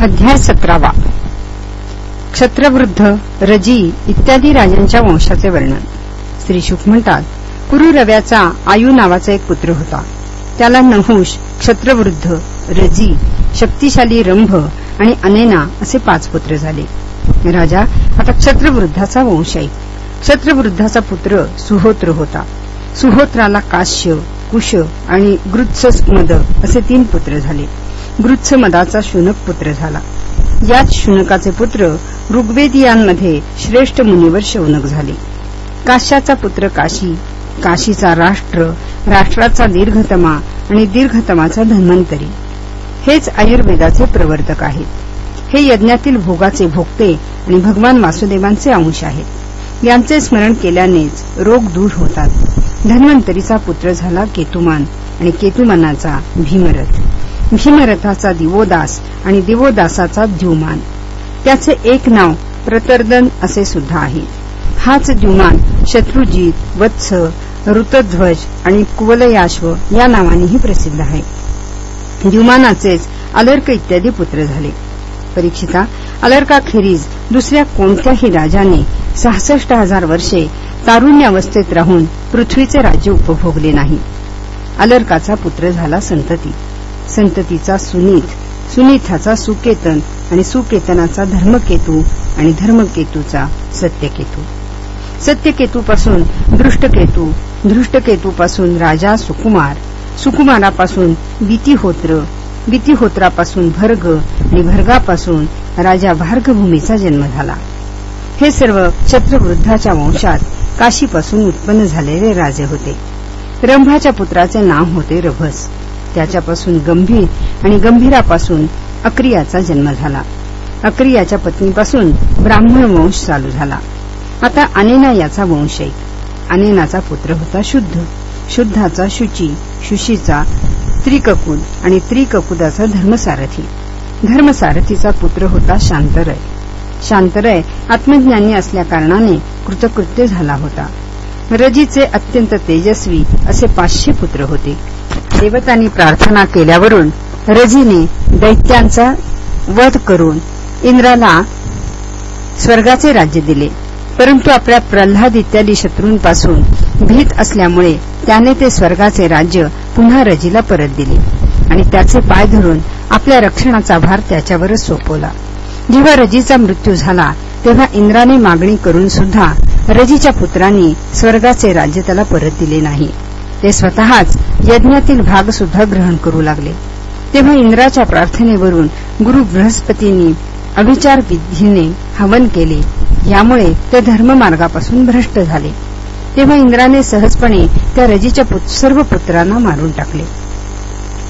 अध्याय सतरावा. क्षत्रवृद्ध रजी इत्यादी राजांच्या वंशाचे वर्णन. श्री शुक म्हणतात कुरुरव्याचा आयु नावाचा एक पुत्र होता. त्याला नहुष क्षत्रवृद्ध रजी शक्तिशाली रंभ आणि अनेना असे पाच पुत्र झाले. राजा आता क्षत्रवृद्धाचा वंश आहे. क्षत्रवृद्धाचा पुत्र सुहोत्र होता. सुहोत्राला काश्य कुश आणि मद असे तीन पुत्र झाले. मदाचा शुनक पुत्र झाला. याच शुनकाचे पुत्र ऋग्वेदियांमध्ये श्रेष्ठ मुनीवर शौनक झाले. काश्याचा पुत्र काशी काशीचा राष्ट्र राष्ट्राचा दीर्घतमा आणि दीर्घतमाचा धन्वंतरी. हेच आयुर्वेदाचे प्रवर्तक आहेत. हे यज्ञातील भोगाचे भोगते आणि भगवान वासुदेवांचे अंश आहेत. यांचे स्मरण केल्यानेच रोग दूर होतात. धन्वंतरीचा पुत्र झाला केतुमान आणि केतुमानाचा भीमरथ. भीमरथाचा दिवोदास आणि दिवोदासाचा द्युमान त्याचे एक नाव प्रतर्दन असे सुद्धा आहे. हाच द्युमान शत्रुजीत वत्स ऋतध्वज आणि कुवलयाश्व या नावानेही प्रसिद्ध आहे. द्युमानाचेच अलर्क इत्यादी पुत्र झाले. परीक्षिता अलर्काखेरीज दुसऱ्या कोणत्याही राजाने सहासष्ट हजार वर्षे तारुण्यावस्थेत राहून पृथ्वीचे राज्य उपभोगले नाही. अलर्काचा पुत्र झाला संतती. संततीचा सुनीत. सुनीथाचा सुकेतन आणि सुकेतनाचा धर्मकेतू आणि धर्मकेतूचा सत्यकेतू. सत्यकेतूपासून दृष्टकेतू दृष्टकेतूपासून राजा सुकुमार. सुकुमारापासून वितिहोत्र वितिहोत्रापासून भर्ग आणि भर्गापासून राजा भार्गभूमीचा जन्म झाला. हे सर्व छत्रवृद्धाच्या वंशात काशीपासून उत्पन्न झालेले राजे होते. रंभाच्या पुत्राचे नाव होते रभस. त्याच्यापासून गंभीर आणि गंभीरापासून अक्रियाचा जन्म झाला. अक्रियाच्या पत्नीपासून ब्राह्मण वंश चालू झाला. आता अनेना याचा वंश एक अनेनाचा पुत्र होता शुद्ध. शुद्धाचा शुची शुशीचा त्रिककुद आणि त्रिककुदाचा धर्मसारथी. धर्मसारथीचा पुत्र होता शांतरय. शांतरय आत्मज्ञानी असल्याकारणाने कृतकृत्य झाला होता. रजीचे अत्यंत तेजस्वी असे पाचशे पुत्र होते. देवतांनी प्रार्थना केल्यावरून रजीने दैत्यांचा वध करून इंद्राला स्वर्गाचे राज्य दिले. परंतु आपल्या प्रल्हाद इत्यादी शत्रूंपासून भीत असल्यामुळे त्याने ते स्वर्गाचे राज्य पुन्हा रजीला परत दिले आणि त्याचे पाय धरून आपल्या रक्षणाचा भार त्याच्यावरच सोपवला. जेव्हा रजीचा मृत्यू झाला तेव्हा इंद्राने मागणी करून सुद्धा रजीच्या पुत्रांनी स्वर्गाचे राज्य त्याला परत दिले नाही. ते स्वतःच यज्ञातील भाग सुद्धा ग्रहण करू लागले. तेव्हा इंद्राच्या प्रार्थनेवरून गुरु बृहस्पतींनी अविचार विधीने हवन केले. यामुळे ते धर्ममार्गापासून भ्रष्ट झाले. तेव्हा इंद्राने सहजपणे त्या रजीच्या सर्व पुत्रांना मारून टाकले.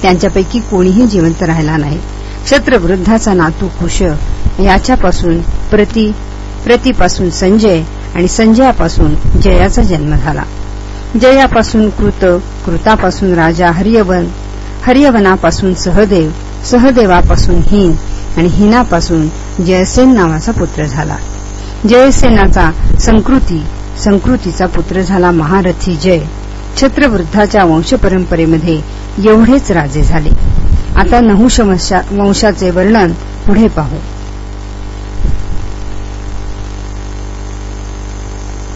त्यांच्यापैकी कोणीही जिवंत राहिला नाही. शत्रवृद्धाचा नातू कुश याच्यापासून प्रति प्रतिपासून संजय आणि संजयापासून जयाचा जन्म झाला. जयापासून कृत कृतापासून राजा हरियवन हरियवनापासून सहदेव सहदेवापासून हिन आणि हिनापासून जयसेन नावाचा पुत्र झाला. जयसेनाचा संकृती संकृतीचा पुत्र झाला महारथी जय. छत्रवृद्धाच्या वंशपरंपरेमध्ये एवढेच राजे झाले. आता नहुश वंशाचे वर्णन पुढे पाहू.